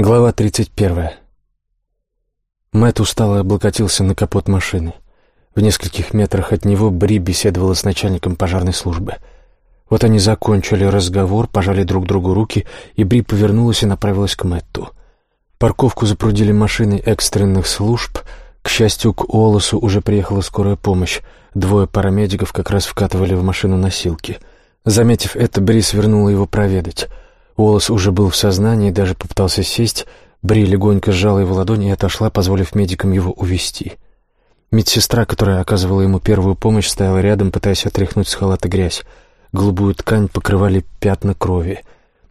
Глава 31. Мэтт устало облокотился на капот машины. В нескольких метрах от него Бри беседовала с начальником пожарной службы. Вот они закончили разговор, пожали друг другу руки, и Бри повернулась и направилась к Мэтту. Парковку запрудили машины экстренных служб. К счастью, к Олосу уже приехала скорая помощь. Двое парамедиков как раз вкатывали в машину носилки. Заметив это, Бри свернула его проведать — Уоллес уже был в сознании, даже попытался сесть. Бри легонько сжала его ладонь и отошла, позволив медикам его увести. Медсестра, которая оказывала ему первую помощь, стояла рядом, пытаясь отряхнуть с халата грязь. Голубую ткань покрывали пятна крови.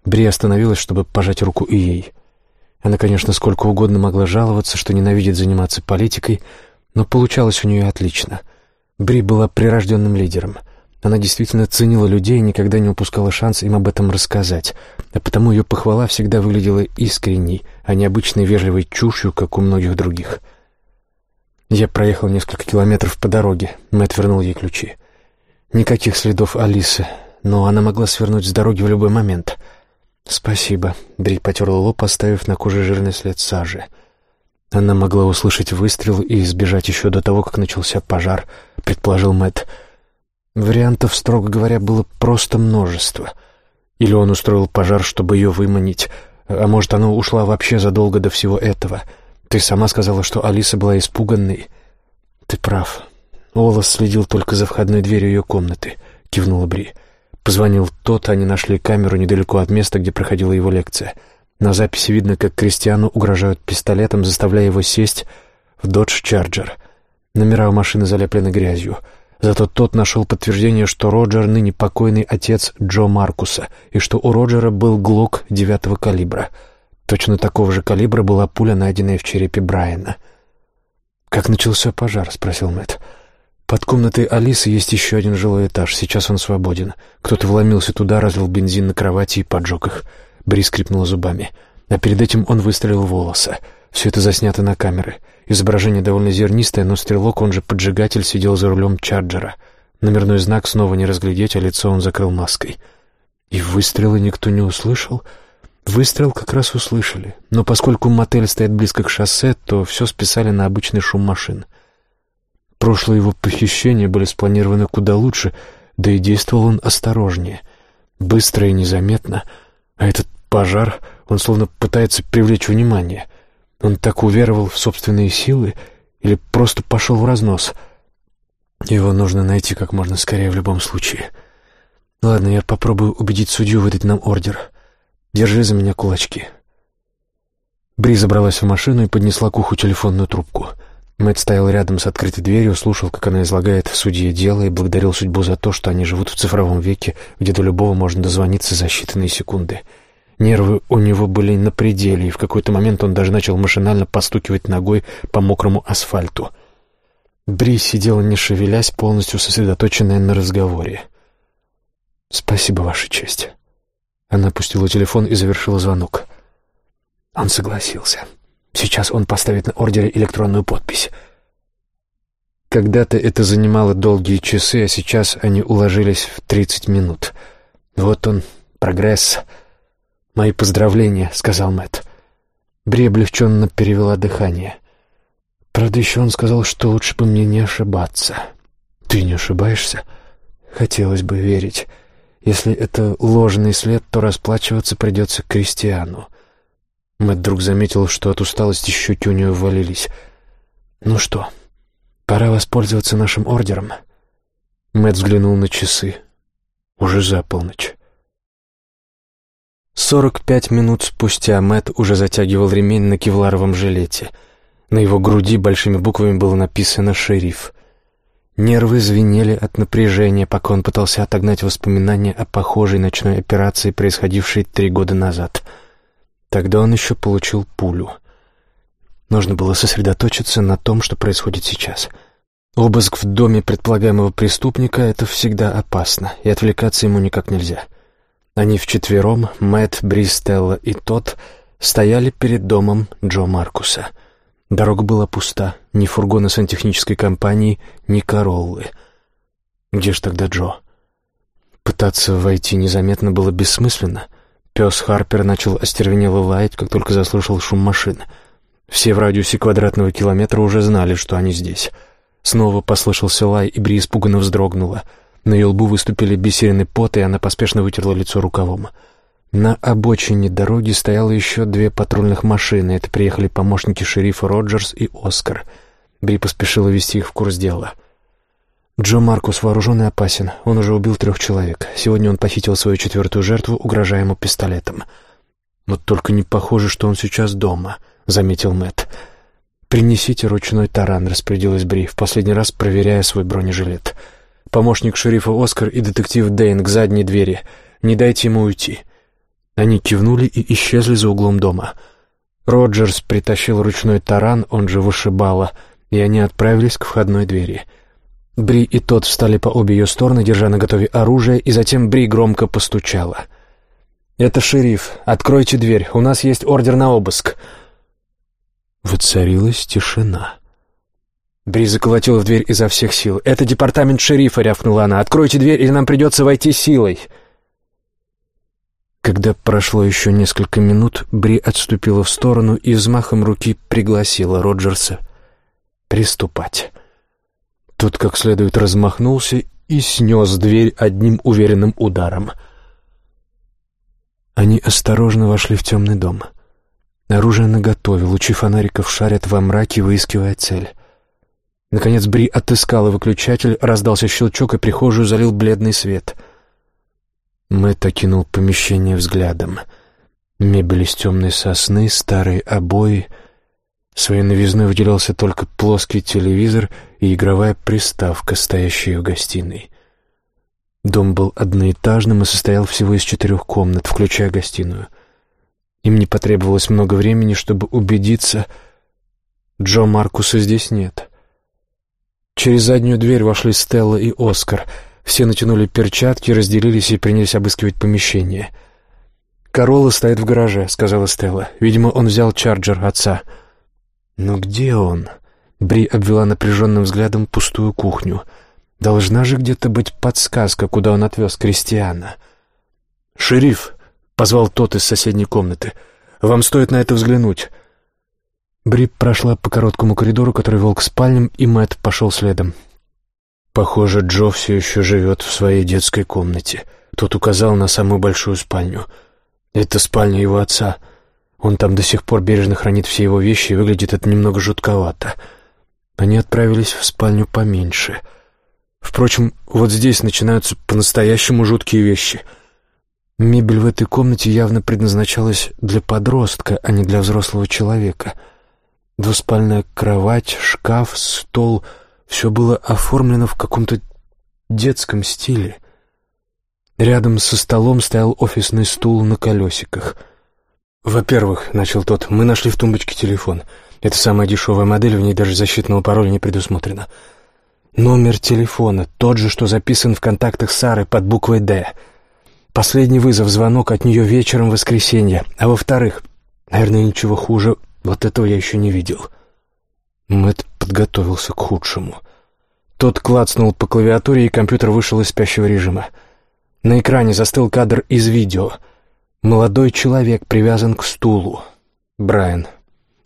Бри остановилась, чтобы пожать руку и ей. Она, конечно, сколько угодно могла жаловаться, что ненавидит заниматься политикой, но получалось у нее отлично. Бри была прирожденным лидером — она действительно ценила людей и никогда не упускала шанс им об этом рассказать, а потому ее похвала всегда выглядела искренней, а не обычной вежливой чушью, как у многих других. Я проехал несколько километров по дороге, Мэтт вернул ей ключи. Никаких следов Алисы, но она могла свернуть с дороги в любой момент. «Спасибо», — Бри потерла лоб, оставив на коже жирный след сажи. Она могла услышать выстрел и избежать еще до того, как начался пожар, предположил Мэтт. Вариантов, строго говоря, было просто множество. Или он устроил пожар, чтобы ее выманить, а может, она ушла вообще задолго до всего этого. Ты сама сказала, что Алиса была испуганной. Ты прав. Олас следил только за входной дверью ее комнаты, кивнула Бри. Позвонил тот, они нашли камеру недалеко от места, где проходила его лекция. На записи видно, как Кристиану угрожают пистолетом, заставляя его сесть в Dodge Charger. Номера у машины залеплены грязью — Зато тот нашел подтверждение, что Роджер ныне покойный отец Джо Маркуса, и что у Роджера был глок девятого калибра. Точно такого же калибра была пуля, найденная в черепе Брайана. «Как начался пожар?» — спросил Мэтт. «Под комнатой Алисы есть еще один жилой этаж. Сейчас он свободен. Кто-то вломился туда, разлил бензин на кровати и поджег их». Бри скрипнула зубами. А перед этим он выстрелил волосы. Все это заснято на камеры. Изображение довольно зернистое, но стрелок, он же поджигатель, сидел за рулем Чарджера. Номерной знак снова не разглядеть, а лицо он закрыл маской. И выстрелы никто не услышал? Выстрел как раз услышали, но поскольку мотель стоит близко к шоссе, то все списали на обычный шум машин. Прошлые его похищения были спланированы куда лучше, да и действовал он осторожнее, быстро и незаметно, а этот пожар, он словно пытается привлечь внимание — он так уверовал в собственные силы или просто пошел в разнос? Его нужно найти как можно скорее в любом случае. Ладно, я попробую убедить судью выдать нам ордер. Держи за меня кулачки. Бри забралась в машину и поднесла к уху телефонную трубку. Мэтт стоял рядом с открытой дверью, слушал, как она излагает в судье дело и благодарил судьбу за то, что они живут в цифровом веке, где до любого можно дозвониться за считанные секунды — Нервы у него были на пределе, и в какой-то момент он даже начал машинально постукивать ногой по мокрому асфальту. Бри сидела, не шевелясь, полностью сосредоточенная на разговоре. «Спасибо, Ваша честь». Она опустила телефон и завершила звонок. Он согласился. Сейчас он поставит на ордере электронную подпись. Когда-то это занимало долгие часы, а сейчас они уложились в тридцать минут. Вот он, прогресс. «Мои поздравления», — сказал Мэтт. Бри облегченно перевела дыхание. Правда, еще он сказал, что лучше бы мне не ошибаться. «Ты не ошибаешься?» «Хотелось бы верить. Если это ложный след, то расплачиваться придется Кристиану». Мэтт вдруг заметил, что от усталости щеки у нее ввалились. «Ну что, пора воспользоваться нашим ордером?» Мэтт взглянул на часы. «Уже за полночь». Сорок пять минут спустя Мэт уже затягивал ремень на кевларовом жилете. На его груди большими буквами было написано «Шериф». Нервы звенели от напряжения, пока он пытался отогнать воспоминания о похожей ночной операции, происходившей три года назад. Тогда он еще получил пулю. Нужно было сосредоточиться на том, что происходит сейчас. Обыск в доме предполагаемого преступника — это всегда опасно, и отвлекаться ему никак нельзя — они вчетвером, Мэтт, Бристелла и тот, стояли перед домом Джо Маркуса. Дорога была пуста, ни фургона сантехнической компании, ни короллы. Где ж тогда Джо? Пытаться войти незаметно было бессмысленно. Пес Харпер начал остервенело лаять, как только заслышал шум машины. Все в радиусе квадратного километра уже знали, что они здесь. Снова послышался лай, и Бри испуганно вздрогнула. На ее лбу выступили бисерины пота, и она поспешно вытерла лицо рукавом. На обочине дороги стояло еще две патрульных машины. Это приехали помощники шерифа Роджерс и Оскар. Бри поспешила вести их в курс дела. Джо Маркус вооружен и опасен. Он уже убил трех человек. Сегодня он похитил свою четвертую жертву, угрожая ему пистолетом. «Вот только не похоже, что он сейчас дома», — заметил Мэтт. «Принесите ручной таран», — распорядилась Бри, в последний раз проверяя свой бронежилет. «Помощник шерифа Оскар и детектив Дэйн к задней двери. Не дайте ему уйти». Они кивнули и исчезли за углом дома. Роджерс притащил ручной таран, он же вышибала, и они отправились к входной двери — Бри и тот встали по обе ее стороны, держа на готове оружие, и затем Бри громко постучала. «Это шериф. Откройте дверь. У нас есть ордер на обыск». Воцарилась тишина. Бри заколотила в дверь изо всех сил. «Это департамент шерифа», — рявкнула она. «Откройте дверь, или нам придется войти силой». Когда прошло еще несколько минут, Бри отступила в сторону и взмахом руки пригласила Роджерса приступать. Тот как следует размахнулся и снес дверь одним уверенным ударом. Они осторожно вошли в темный дом. Оружие наготове, лучи фонариков шарят во мраке, выискивая цель. Наконец Бри отыскала выключатель, раздался щелчок, и прихожую залил бледный свет. Мэтт окинул помещение взглядом. Мебель из темной сосны, старые обои — Своей новизной выделялся только плоский телевизор и игровая приставка, стоящая в гостиной. Дом был одноэтажным и состоял всего из четырех комнат, включая гостиную. Им не потребовалось много времени, чтобы убедиться, Джо Маркуса здесь нет. Через заднюю дверь вошли Стелла и Оскар. Все натянули перчатки, разделились и принялись обыскивать помещение. «Королла стоит в гараже», — сказала Стелла. «Видимо, он взял чарджер отца». «Но где он?» Бри обвела напряженным взглядом пустую кухню. «Должна же где-то быть подсказка, куда он отвез Кристиана». «Шериф!» — позвал тот из соседней комнаты. «Вам стоит на это взглянуть». Бри прошла по короткому коридору, который вел к спальням, и Мэтт пошел следом. «Похоже, Джо все еще живет в своей детской комнате». Тот указал на самую большую спальню. «Это спальня его отца». Он там до сих пор бережно хранит все его вещи, и выглядит это немного жутковато. Они отправились в спальню поменьше. Впрочем, вот здесь начинаются по-настоящему жуткие вещи. Мебель в этой комнате явно предназначалась для подростка, а не для взрослого человека. Двуспальная кровать, шкаф, стол — все было оформлено в каком-то детском стиле. Рядом со столом стоял офисный стул на колесиках — «Во-первых, — начал тот, — мы нашли в тумбочке телефон. Это самая дешевая модель, в ней даже защитного пароля не предусмотрено. Номер телефона тот же, что записан в контактах Сары под буквой «Д». Последний вызов, звонок от нее вечером воскресенья. А во-вторых, наверное, ничего хуже, вот этого я еще не видел». Мэтт подготовился к худшему. Тот клацнул по клавиатуре, и компьютер вышел из спящего режима. На экране застыл кадр из видео — Молодой человек привязан к стулу. Брайан.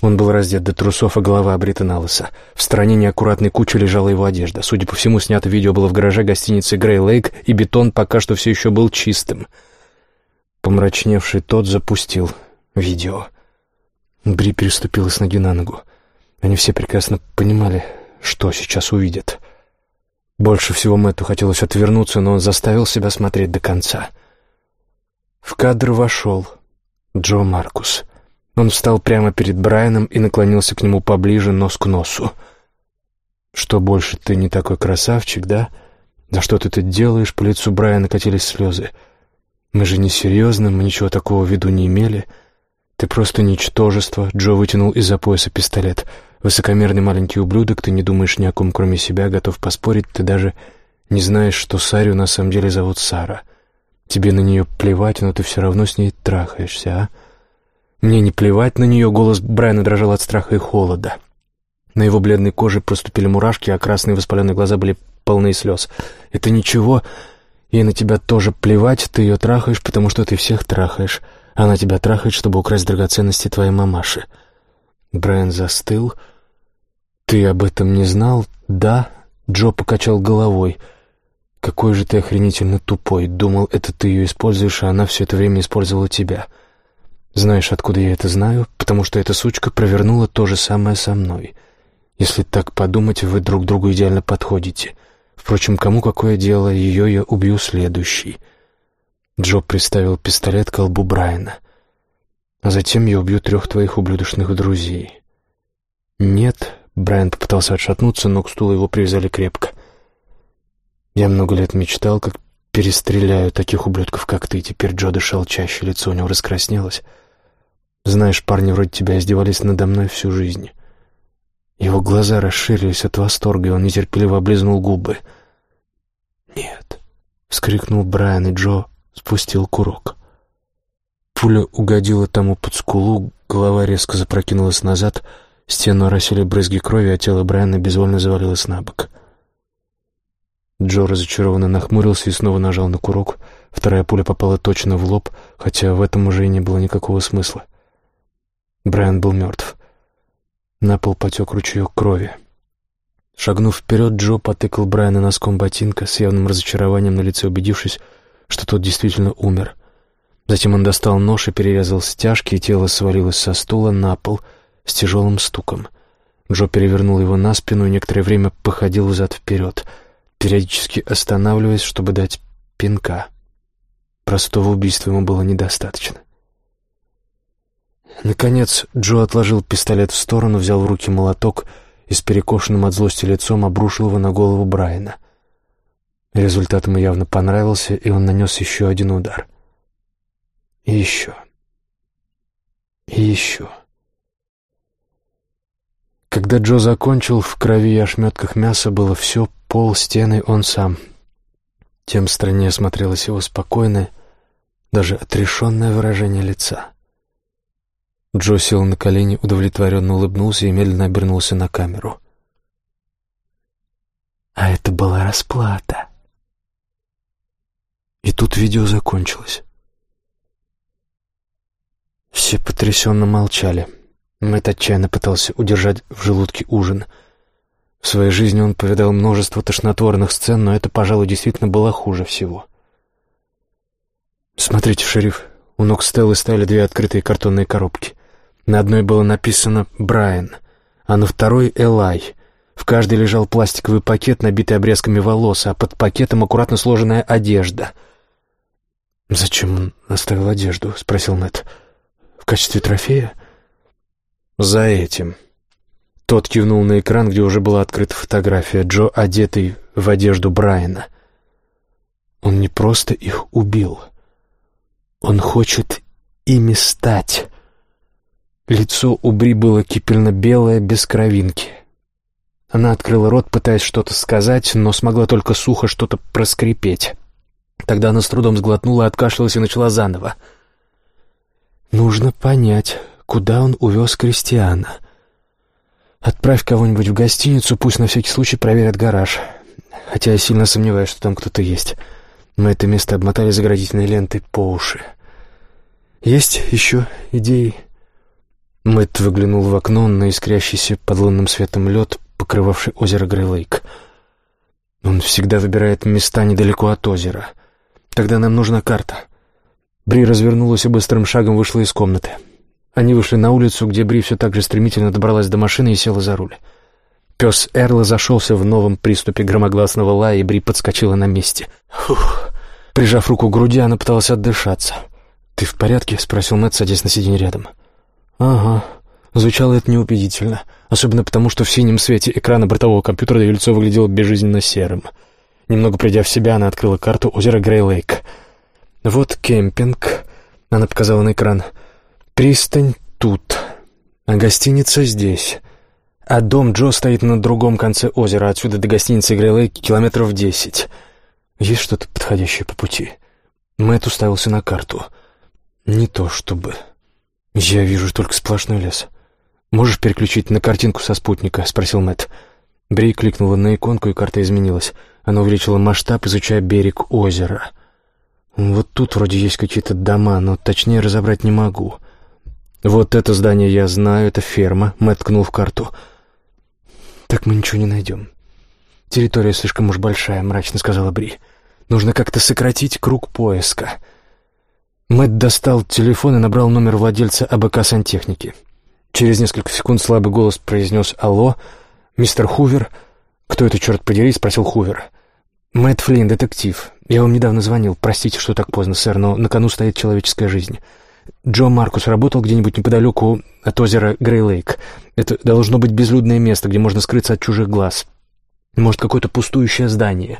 Он был раздет до трусов, а голова обрита на лысо. В стороне неаккуратной кучей лежала его одежда. Судя по всему, снято видео было в гараже гостиницы «Грей Лейк», и бетон пока что все еще был чистым. Помрачневший тот запустил видео. Бри переступила с ноги на ногу. Они все прекрасно понимали, что сейчас увидят. Больше всего Мэтту хотелось отвернуться, но он заставил себя смотреть до конца — в кадр вошел Джо Маркус. Он встал прямо перед Брайаном и наклонился к нему поближе, нос к носу. «Что больше, ты не такой красавчик, да? За что ты это делаешь?» По лицу Брайана катились слезы. «Мы же не серьезно, мы ничего такого в виду не имели. Ты просто ничтожество», — Джо вытянул из-за пояса пистолет. «Высокомерный маленький ублюдок, ты не думаешь ни о ком, кроме себя, готов поспорить, ты даже не знаешь, что Сарию на самом деле зовут Сара». Тебе на нее плевать, но ты все равно с ней трахаешься, а? Мне не плевать на нее, голос Брайана дрожал от страха и холода. На его бледной коже проступили мурашки, а красные воспаленные глаза были полны слез. «Это ничего, ей на тебя тоже плевать, ты ее трахаешь, потому что ты всех трахаешь. Она тебя трахает, чтобы украсть драгоценности твоей мамаши». Брайан застыл. «Ты об этом не знал?» «Да». Джо покачал головой. «Какой же ты охренительно тупой. Думал, это ты ее используешь, а она все это время использовала тебя. Знаешь, откуда я это знаю? Потому что эта сучка провернула то же самое со мной. Если так подумать, вы друг другу идеально подходите. Впрочем, кому какое дело, ее я убью следующий». Джо приставил пистолет к колбу Брайана. «А затем я убью трех твоих ублюдочных друзей». «Нет», — Брайан попытался отшатнуться, но к стулу его привязали крепко. «Я много лет мечтал, как перестреляю таких ублюдков, как ты. Теперь Джо дышал чаще, лицо у него раскраснелось. Знаешь, парни вроде тебя издевались надо мной всю жизнь». Его глаза расширились от восторга, и он нетерпеливо облизнул губы. «Нет», — вскрикнул Брайан, и Джо спустил курок. Пуля угодила тому под скулу, голова резко запрокинулась назад, стену оросили брызги крови, а тело Брайана безвольно завалилось на бок. Джо разочарованно нахмурился и снова нажал на курок. Вторая пуля попала точно в лоб, хотя в этом уже и не было никакого смысла. Брайан был мертв. На пол потек ручеек крови. Шагнув вперед, Джо потыкал Брайана носком ботинка, с явным разочарованием на лице убедившись, что тот действительно умер. Затем он достал нож и перерезал стяжки, и тело свалилось со стула на пол с тяжелым стуком. Джо перевернул его на спину и некоторое время походил взад-вперед, периодически останавливаясь, чтобы дать пинка. Простого убийства ему было недостаточно. Наконец Джо отложил пистолет в сторону, взял в руки молоток и с перекошенным от злости лицом обрушил его на голову Брайана — Результат ему явно понравился, и он нанес еще один удар. И еще. И еще. Когда Джо закончил, в крови и ошметках мяса было все, пол, стены, он сам. Тем страннее смотрелось его спокойное, даже отрешенное выражение лица. Джо сел на колени, удовлетворенно улыбнулся и медленно обернулся на камеру. А это была расплата. И тут видео закончилось. Все потрясенно молчали. Мэтт отчаянно пытался удержать в желудке ужин. В своей жизни он повидал множество тошнотворных сцен, но это, пожалуй, действительно было хуже всего. «Смотрите, шериф, у ног Стеллы стояли две открытые картонные коробки. На одной было написано «Брайан», а на второй «Элай». В каждой лежал пластиковый пакет, набитый обрезками волос, а под пакетом аккуратно сложенная одежда — «Зачем он оставил одежду?» — спросил Мэтт. «В качестве трофея?» «За этим». Тот кивнул на экран, где уже была открыта фотография Джо, одетый в одежду Брайана. Он не просто их убил. Он хочет ими стать. Лицо у Бри было кипельно-белое, без кровинки. Она открыла рот, пытаясь что-то сказать, но смогла только сухо что-то проскрипеть. Тогда она с трудом сглотнула, откашлялась и начала заново. «Нужно понять, куда он увез Кристиана. Отправь кого-нибудь в гостиницу, пусть на всякий случай проверят гараж. Хотя я сильно сомневаюсь, что там кто-то есть. Мы это место обмотали заградительной лентой по уши. Есть еще идеи?» Мэтт выглянул в окно на искрящийся под лунным светом лед, покрывавший озеро Грейлейк. Он всегда выбирает места недалеко от озера — Тогда нам нужна карта». Бри развернулась и быстрым шагом вышла из комнаты. Они вышли на улицу, где Бри все так же стремительно добралась до машины и села за руль. Пес Эрла зашелся в новом приступе громогласного лая, и Бри подскочила на месте. Фух. Прижав руку к груди, она пыталась отдышаться. «Ты в порядке?» — спросил Мэтт, садясь на сиденье рядом. «Ага». Звучало это неубедительно, особенно потому, что в синем свете экрана бортового компьютера ее лицо выглядело безжизненно серым. Немного придя в себя, она открыла карту озера Грейлейк. «Вот кемпинг», — она показала на экран. «Пристань тут, а гостиница здесь. А дом Джо стоит на другом конце озера, отсюда до гостиницы Грейлейк километров десять. Есть что-то подходящее по пути?» Мэтт уставился на карту. «Не то чтобы. Я вижу только сплошной лес. Можешь переключить на картинку со спутника?» — спросил Мэтт. Бри кликнула на иконку, и карта изменилась. Она увеличила масштаб, изучая берег озера. Вот тут вроде есть какие-то дома, но точнее разобрать не могу. Вот это здание я знаю, это ферма. Мэтт ткнул в карту. Так мы ничего не найдем. Территория слишком уж большая, мрачно сказала Бри. Нужно как-то сократить круг поиска. Мэтт достал телефон и набрал номер владельца АБК сантехники. Через несколько секунд слабый голос произнес «Алло, мистер Хувер?» «Кто это, черт подери?» — спросил Хувер. «Мэтт Флинн, детектив. Я вам недавно звонил. Простите, что так поздно, сэр, но на кону стоит человеческая жизнь. Джо Маркус работал где-нибудь неподалеку от озера Грейлейк. Это должно быть безлюдное место, где можно скрыться от чужих глаз. Может, какое-то пустующее здание».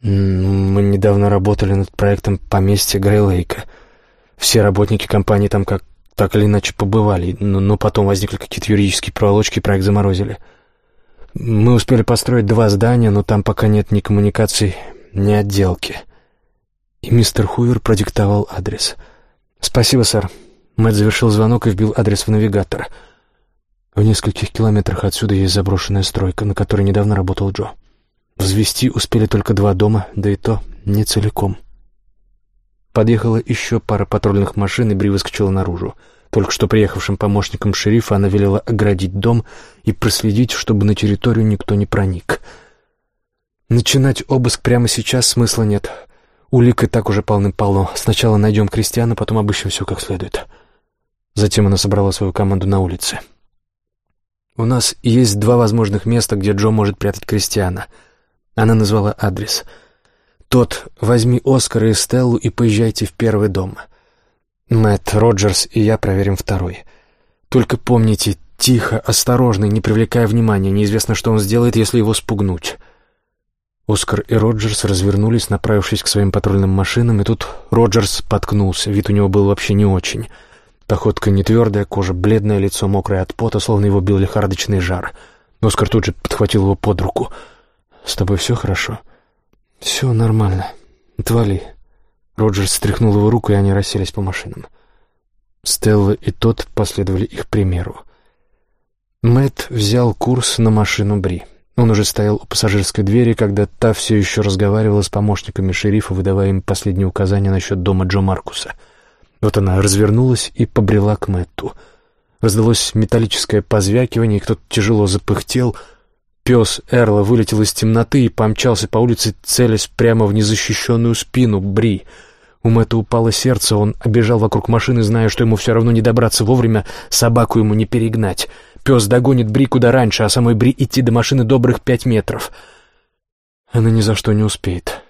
«Мы недавно работали над проектом поместья Грейлейка. Все работники компании там как так или иначе побывали, но, но потом возникли какие-то юридические проволочки, проект заморозили». Мы успели построить два здания, но там пока нет ни коммуникаций, ни отделки. И мистер Хувер продиктовал адрес. «Спасибо, сэр». Мэтт завершил звонок и вбил адрес в навигатор. В нескольких километрах отсюда есть заброшенная стройка, на которой недавно работал Джо. Взвести успели только два дома, да и то не целиком. Подъехала еще пара патрульных машин, и Бри выскочила наружу. Только что приехавшим помощникам шерифа она велела оградить дом и проследить, чтобы на территорию никто не проник. Начинать обыск прямо сейчас смысла нет. Улик и так уже полным-полно. Сначала найдем крестьяна, потом обыщем все как следует. Затем она собрала свою команду на улице. «У нас есть два возможных места, где Джо может прятать крестьяна». Она назвала адрес. «Тот, возьми Оскара и Стеллу и поезжайте в первый дом». Мэтт, Роджерс и я проверим второй. Только помните, тихо, осторожно, не привлекая внимания. Неизвестно, что он сделает, если его спугнуть. Оскар и Роджерс развернулись, направившись к своим патрульным машинам, и тут Роджерс споткнулся. Вид у него был вообще не очень. Походка не твердая, кожа бледное, лицо мокрое от пота, словно его бил лихорадочный жар. Оскар тут же подхватил его под руку. «С тобой все хорошо?» «Все нормально. Отвали». Роджерс стряхнул его руку, и они расселись по машинам. Стелла и тот последовали их примеру. Мэт взял курс на машину Бри. Он уже стоял у пассажирской двери, когда та все еще разговаривала с помощниками шерифа, выдавая им последние указания насчет дома Джо Маркуса. Вот она развернулась и побрела к Мэтту. Раздалось металлическое позвякивание, и кто-то тяжело запыхтел. Пес Эрла вылетел из темноты и помчался по улице, целясь прямо в незащищенную спину Бри — у Мэтта упало сердце, он обежал вокруг машины, зная, что ему все равно не добраться вовремя, собаку ему не перегнать. Пес догонит Бри куда раньше, а самой Бри идти до машины добрых пять метров. Она ни за что не успеет.